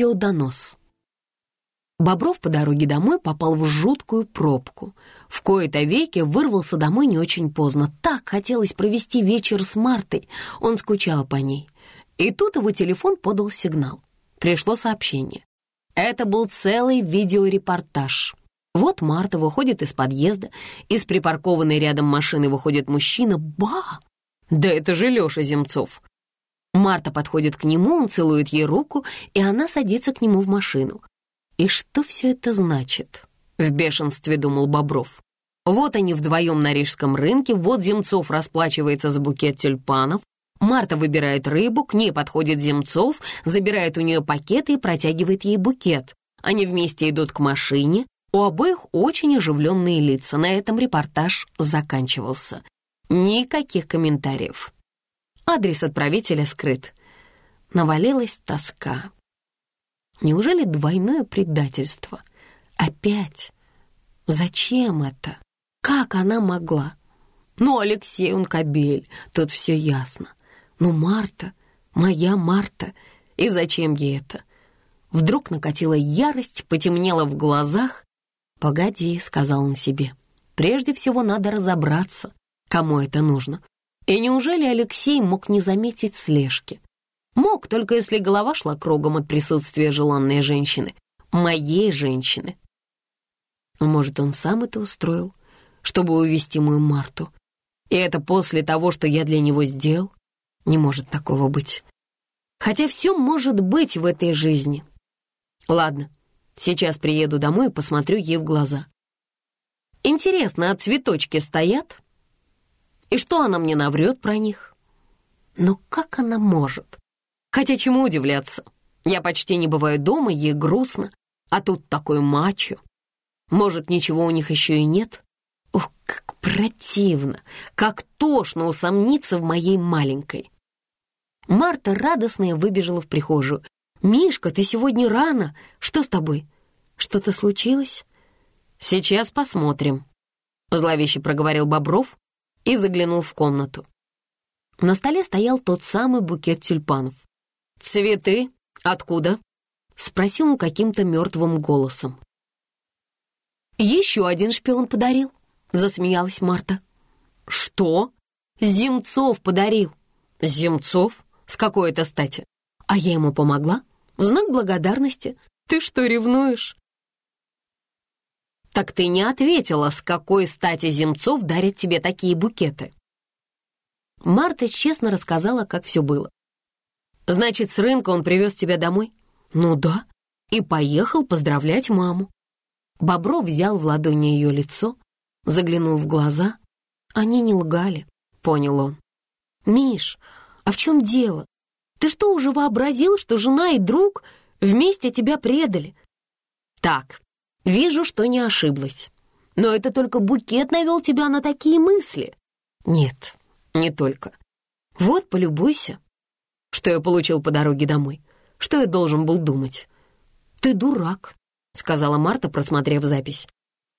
Видеодонос. Бобров по дороге домой попал в жуткую пробку. В кои-то веки вырвался домой не очень поздно. Так хотелось провести вечер с Мартой. Он скучал по ней. И тут его телефон подал сигнал. Пришло сообщение. Это был целый видеорепортаж. Вот Марта выходит из подъезда, из припаркованной рядом машины выходит мужчина. Ба! Да это же Лёша Земцов. Марта подходит к нему, он целует ей руку, и она садится к нему в машину. «И что все это значит?» — в бешенстве думал Бобров. Вот они вдвоем на рижском рынке, вот Земцов расплачивается за букет тюльпанов, Марта выбирает рыбу, к ней подходит Земцов, забирает у нее пакеты и протягивает ей букет. Они вместе идут к машине, у обоих очень оживленные лица. На этом репортаж заканчивался. Никаких комментариев. Адрес отправителя скрыт. Навалилась тоска. Неужели двойное предательство? Опять? Зачем это? Как она могла? Ну, Алексей, он кобель, тут все ясно. Но Марта, моя Марта, и зачем ей это? Вдруг накатила ярость, потемнело в глазах. «Погоди», — сказал он себе, — «прежде всего надо разобраться, кому это нужно. И неужели Алексей мог не заметить слежки? Мог, только если голова шла кругом от присутствия желанной женщины. Моей женщины. Может, он сам это устроил, чтобы увести мою Марту? И это после того, что я для него сделал? Не может такого быть. Хотя все может быть в этой жизни. Ладно, сейчас приеду домой и посмотрю ей в глаза. Интересно, а цветочки стоят? И что она мне наврет про них? Но как она может? Хотя чему удивляться? Я почти не бываю дома, ей грустно, а тут такой мачо. Может, ничего у них еще и нет? Ух, как противно, как тошно усомниться в моей маленькой. Марта радостная выбежала в прихожую. «Мишка, ты сегодня рано. Что с тобой? Что-то случилось?» «Сейчас посмотрим», — зловеще проговорил Бобров, и заглянул в комнату. На столе стоял тот самый букет тюльпанов. «Цветы? Откуда?» — спросил он каким-то мертвым голосом. «Еще один шпион подарил», — засмеялась Марта. «Что? Земцов подарил». «Земцов? С какой это стати?» «А я ему помогла? В знак благодарности. Ты что, ревнуешь?» «Так ты не ответила, с какой стати Земцов дарит тебе такие букеты?» Марта честно рассказала, как все было. «Значит, с рынка он привез тебя домой?» «Ну да». И поехал поздравлять маму. Бобров взял в ладони ее лицо, заглянул в глаза. Они не лгали, понял он. «Миш, а в чем дело? Ты что, уже вообразил, что жена и друг вместе тебя предали?» «Так, Вижу, что не ошиблась. Но это только букет навел тебя на такие мысли. Нет, не только. Вот, полюбуйся. Что я получил по дороге домой? Что я должен был думать? Ты дурак, сказала Марта, просмотрев запись.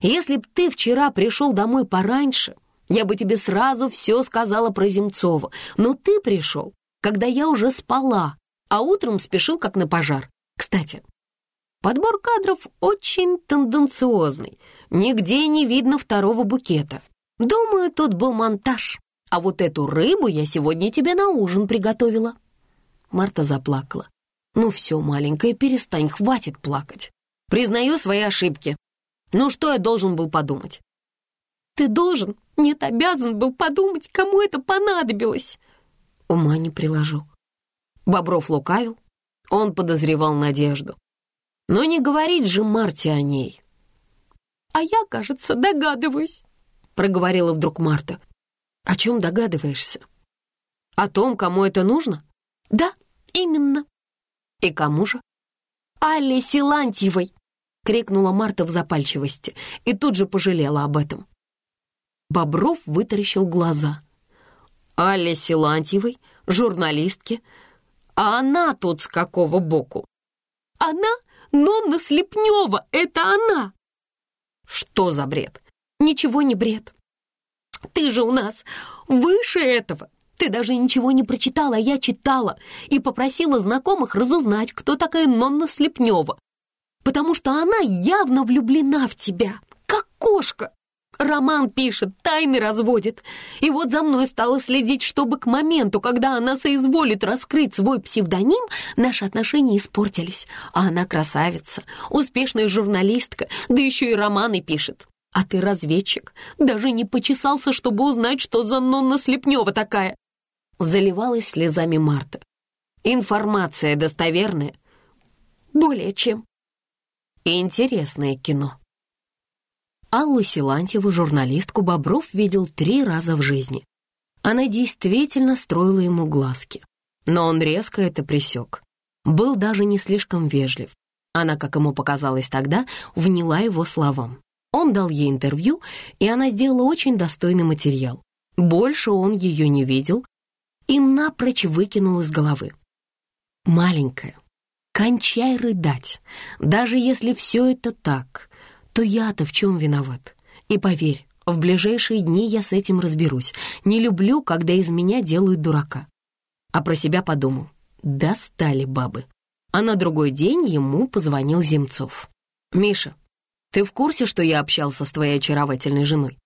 Если б ты вчера пришел домой пораньше, я бы тебе сразу все сказала про Земцова. Но ты пришел, когда я уже спала, а утром спешил как на пожар. Кстати, Подбор кадров очень тенденциозный. Нигде не видно второго букета. Думаю, тут был монтаж. А вот эту рыбу я сегодня тебе на ужин приготовила». Марта заплакала. «Ну все, маленькая, перестань, хватит плакать. Признаю свои ошибки. Ну что я должен был подумать?» «Ты должен, нет, обязан был подумать, кому это понадобилось». Ума не приложу. Бобров лукавил. Он подозревал Надежду. Но не говорить же Марте о ней. «А я, кажется, догадываюсь», — проговорила вдруг Марта. «О чем догадываешься? О том, кому это нужно?» «Да, именно». «И кому же?» «Алле Силантьевой!» — крикнула Марта в запальчивости и тут же пожалела об этом. Бобров вытаращил глаза. «Алле Силантьевой, журналистке, а она тут с какого боку?» «Она Нонна Слепнева, это она!» «Что за бред?» «Ничего не бред. Ты же у нас выше этого. Ты даже ничего не прочитала, а я читала и попросила знакомых разузнать, кто такая Нонна Слепнева. Потому что она явно влюблена в тебя, как кошка. Роман пишет, тайны разводит. И вот за мной стала следить, чтобы к моменту, когда она соизволит раскрыть свой псевдоним, наши отношения испортились. А она красавица, успешная журналистка, да еще и романы пишет. А ты разведчик, даже не почесался, чтобы узнать, что за Нонна Слепнева такая. Заливалась слезами Марта. Информация достоверная? Более чем. Интересное кино. Аллу Силантьеву, журналистку, Бобров видел три раза в жизни. Она действительно строила ему глазки. Но он резко это пресек. Был даже не слишком вежлив. Она, как ему показалось тогда, вняла его словам. Он дал ей интервью, и она сделала очень достойный материал. Больше он ее не видел и напрочь выкинул из головы. «Маленькая, кончай рыдать, даже если все это так то я-то в чем виноват? И поверь, в ближайшие дни я с этим разберусь. Не люблю, когда из меня делают дурака. А про себя подумал. Достали бабы. А на другой день ему позвонил Земцов. «Миша, ты в курсе, что я общался с твоей очаровательной женой?»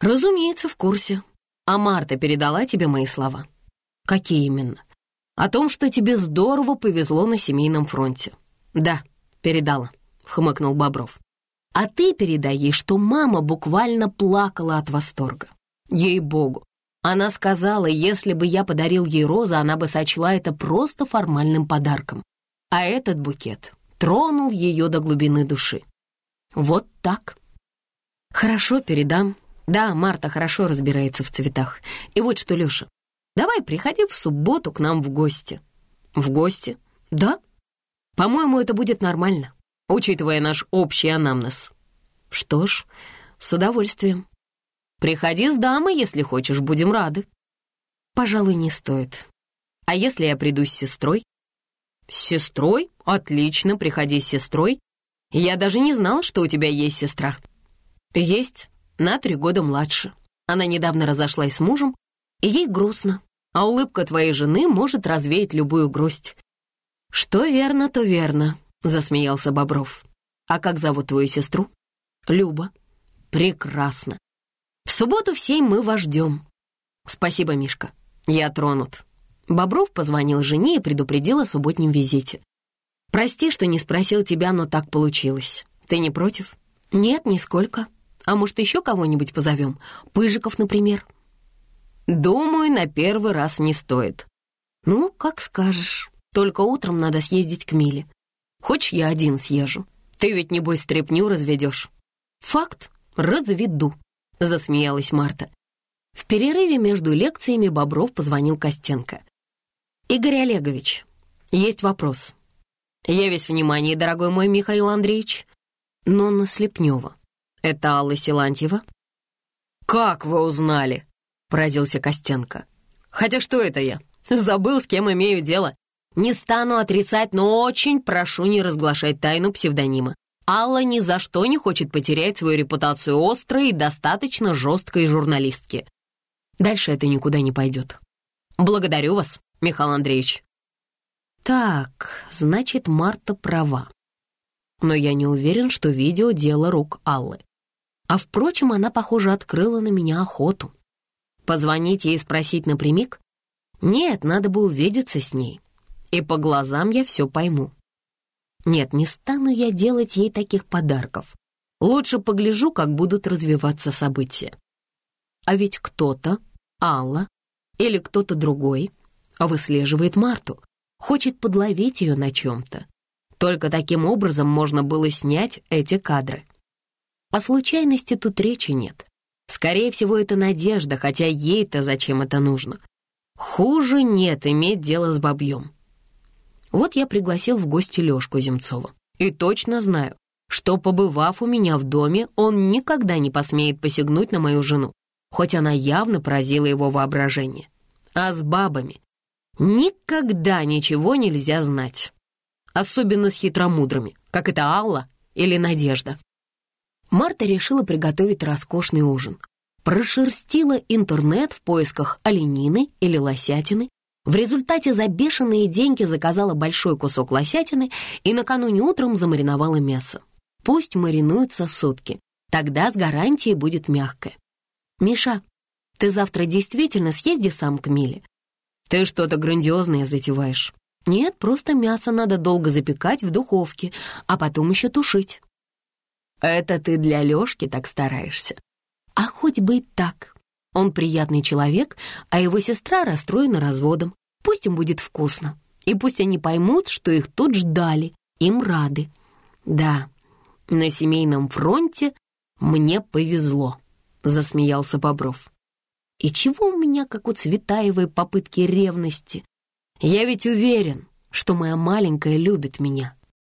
«Разумеется, в курсе. А Марта передала тебе мои слова?» «Какие именно?» «О том, что тебе здорово повезло на семейном фронте». «Да, передала», — хмыкнул Бобров. А ты передай ей, что мама буквально плакала от восторга. Ей-богу. Она сказала, если бы я подарил ей розы, она бы сочла это просто формальным подарком. А этот букет тронул ее до глубины души. Вот так. Хорошо, передам. Да, Марта хорошо разбирается в цветах. И вот что, Леша, давай приходи в субботу к нам в гости. В гости? Да. По-моему, это будет нормально учитывая наш общий анамнез. Что ж, с удовольствием. Приходи с дамой, если хочешь, будем рады. Пожалуй, не стоит. А если я приду с сестрой? С сестрой? Отлично, приходи с сестрой. Я даже не знала, что у тебя есть сестра. Есть, на три года младше. Она недавно разошлась с мужем, и ей грустно, а улыбка твоей жены может развеять любую грусть. Что верно, то верно. Засмеялся Бобров. «А как зовут твою сестру?» «Люба». «Прекрасно. В субботу в семь мы вас ждем». «Спасибо, Мишка. Я тронут». Бобров позвонил жене и предупредил о субботнем визите. «Прости, что не спросил тебя, но так получилось. Ты не против?» «Нет, нисколько. А может, еще кого-нибудь позовем? Пыжиков, например?» «Думаю, на первый раз не стоит». «Ну, как скажешь. Только утром надо съездить к Миле. Хочешь, я один съезжу? Ты ведь, небось, стряпню разведешь». «Факт, разведу», — засмеялась Марта. В перерыве между лекциями Бобров позвонил Костенко. «Игорь Олегович, есть вопрос». «Я весь внимание, дорогой мой Михаил Андреевич». «Нонна Слепнева. Это Алла Силантьева?» «Как вы узнали?» — поразился Костенко. «Хотя что это я? Забыл, с кем имею дело. Не стану отрицать, но очень прошу не разглашать тайну псевдонима. Алла ни за что не хочет потерять свою репутацию острой и достаточно жесткой журналистки. Дальше это никуда не пойдет. Благодарю вас, Михаил Андреевич. Так, значит, Марта права. Но я не уверен, что видео — дело рук Аллы. А впрочем, она, похоже, открыла на меня охоту. Позвонить ей и спросить напрямик? Нет, надо бы увидеться с ней и по глазам я все пойму. Нет, не стану я делать ей таких подарков. Лучше погляжу, как будут развиваться события. А ведь кто-то, Алла или кто-то другой, выслеживает Марту, хочет подловить ее на чем-то. Только таким образом можно было снять эти кадры. О случайности тут речи нет. Скорее всего, это надежда, хотя ей-то зачем это нужно. Хуже нет иметь дело с бабьем. Вот я пригласил в гости Лёшку Земцова. И точно знаю, что, побывав у меня в доме, он никогда не посмеет посягнуть на мою жену, хоть она явно поразила его воображение. А с бабами никогда ничего нельзя знать. Особенно с хитромудрыми, как это Алла или Надежда. Марта решила приготовить роскошный ужин. прошерстила интернет в поисках оленины или лосятины, в результате за бешеные деньги заказала большой кусок лосятины и накануне утром замариновала мясо. Пусть маринуется сутки, тогда с гарантией будет мягкое. «Миша, ты завтра действительно съезди сам к Миле? Ты что-то грандиозное затеваешь?» «Нет, просто мясо надо долго запекать в духовке, а потом еще тушить». «Это ты для Лёшки так стараешься?» «А хоть бы и так. Он приятный человек, а его сестра расстроена разводом. Пусть им будет вкусно. И пусть они поймут, что их тут ждали, им рады. Да, на семейном фронте мне повезло», — засмеялся Бобров. «И чего у меня, как у Цветаевой, попытки ревности? Я ведь уверен, что моя маленькая любит меня.